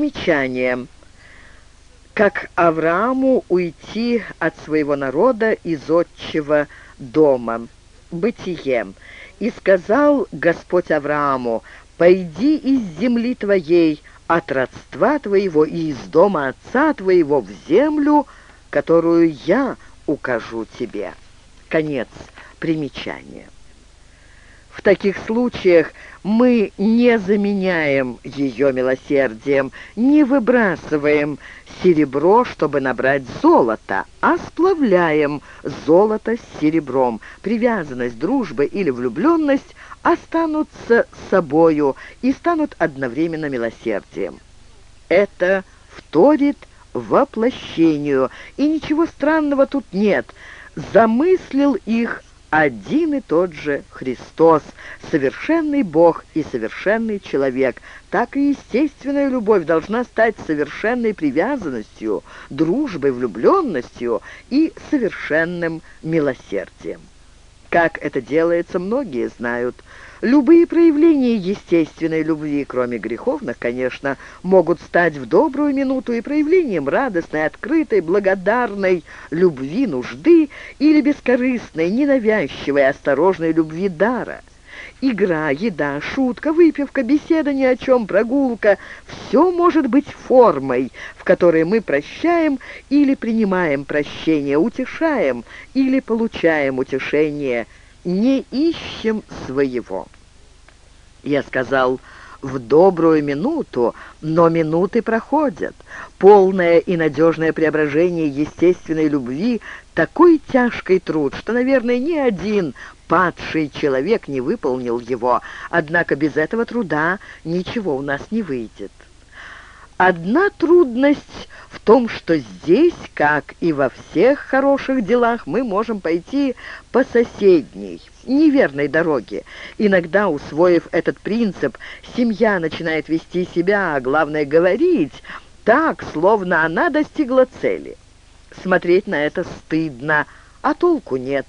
Примечание. Как Аврааму уйти от своего народа из отчего дома. Бытие. «И сказал Господь Аврааму, «Пойди из земли твоей, от родства твоего и из дома отца твоего в землю, которую я укажу тебе». Конец примечания. В таких случаях мы не заменяем ее милосердием, не выбрасываем серебро, чтобы набрать золото, а сплавляем золото с серебром. Привязанность, дружба или влюбленность останутся собою и станут одновременно милосердием. Это вторит воплощению, и ничего странного тут нет. Замыслил их один и тот же Христос, совершенный Бог и совершенный человек. Так и естественная любовь должна стать совершенной привязанностью, дружбой, влюбленностью и совершенным милосердием. Как это делается, многие знают. Любые проявления естественной любви, кроме греховных, конечно, могут стать в добрую минуту и проявлением радостной, открытой, благодарной любви нужды или бескорыстной, ненавязчивой, осторожной любви дара. Игра, еда, шутка, выпивка, беседа ни о чем, прогулка — все может быть формой, в которой мы прощаем или принимаем прощение, утешаем или получаем утешение, не ищем своего. Я сказал в добрую минуту, но минуты проходят. Полное и надежное преображение естественной любви — такой тяжкий труд, что, наверное, ни один падший человек не выполнил его, однако без этого труда ничего у нас не выйдет. Одна трудность в том, что здесь, как и во всех хороших делах, мы можем пойти по соседней, неверной дороге. Иногда, усвоив этот принцип, семья начинает вести себя, а главное говорить, так, словно она достигла цели. Смотреть на это стыдно, а толку нет.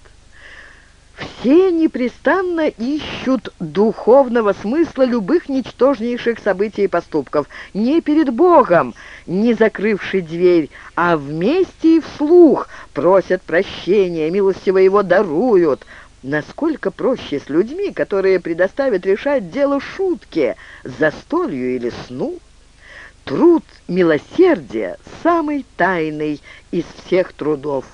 Все непрестанно ищут духовного смысла любых ничтожнейших событий и поступков. Не перед Богом, не закрывший дверь, а вместе и вслух просят прощения, милостиво его даруют. Насколько проще с людьми, которые предоставят решать дело шутки, застолью или сну? Труд милосердия самый тайный из всех трудов.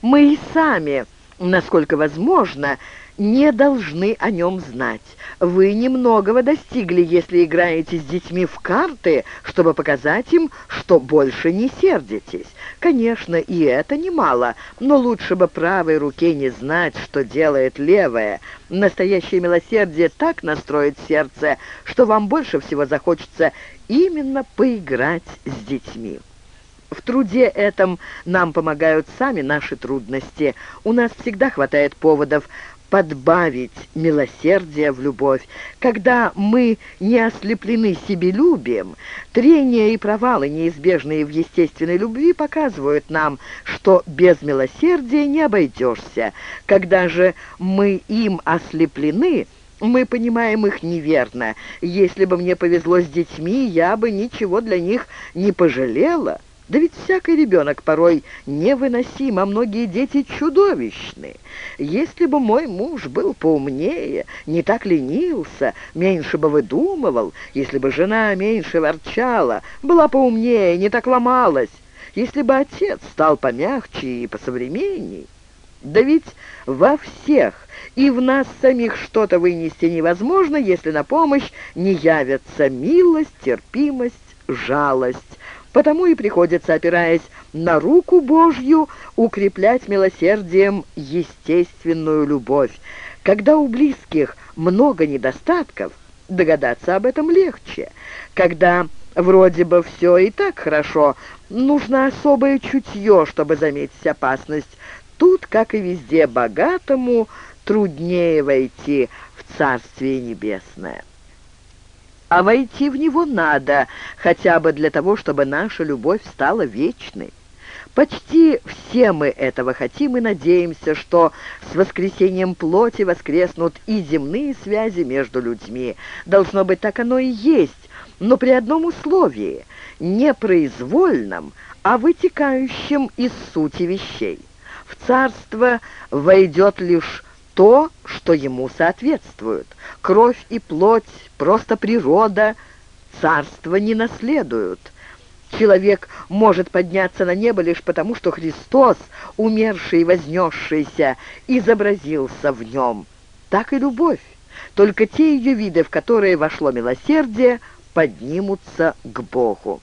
Мы и сами насколько возможно, не должны о нем знать. Вы немногого достигли, если играете с детьми в карты, чтобы показать им, что больше не сердитесь. Конечно, и это немало, но лучше бы правой руке не знать, что делает левая. Настоящее милосердие так настроит сердце, что вам больше всего захочется именно поиграть с детьми. В труде этом нам помогают сами наши трудности. У нас всегда хватает поводов подбавить милосердие в любовь. Когда мы не ослеплены себелюбием, трения и провалы, неизбежные в естественной любви, показывают нам, что без милосердия не обойдешься. Когда же мы им ослеплены, мы понимаем их неверно. Если бы мне повезло с детьми, я бы ничего для них не пожалела». Да ведь всякий ребенок порой невыносим, а многие дети чудовищны. Если бы мой муж был поумнее, не так ленился, меньше бы выдумывал, если бы жена меньше ворчала, была поумнее, не так ломалась, если бы отец стал помягче и посовременней. Да ведь во всех и в нас самих что-то вынести невозможно, если на помощь не явятся милость, терпимость, жалость. Потому и приходится, опираясь на руку Божью, укреплять милосердием естественную любовь. Когда у близких много недостатков, догадаться об этом легче. Когда вроде бы все и так хорошо, нужно особое чутье, чтобы заметить опасность. Тут, как и везде, богатому труднее войти в Царствие Небесное а войти в него надо, хотя бы для того, чтобы наша любовь стала вечной. Почти все мы этого хотим и надеемся, что с воскресением плоти воскреснут и земные связи между людьми. Должно быть, так оно и есть, но при одном условии — не произвольном, а вытекающем из сути вещей. В царство войдет лишь то, что ему соответствует. Кровь и плоть, просто природа, царство не наследуют. Человек может подняться на небо лишь потому, что Христос, умерший и вознесшийся, изобразился в нем. Так и любовь. Только те ее виды, в которые вошло милосердие, поднимутся к Богу.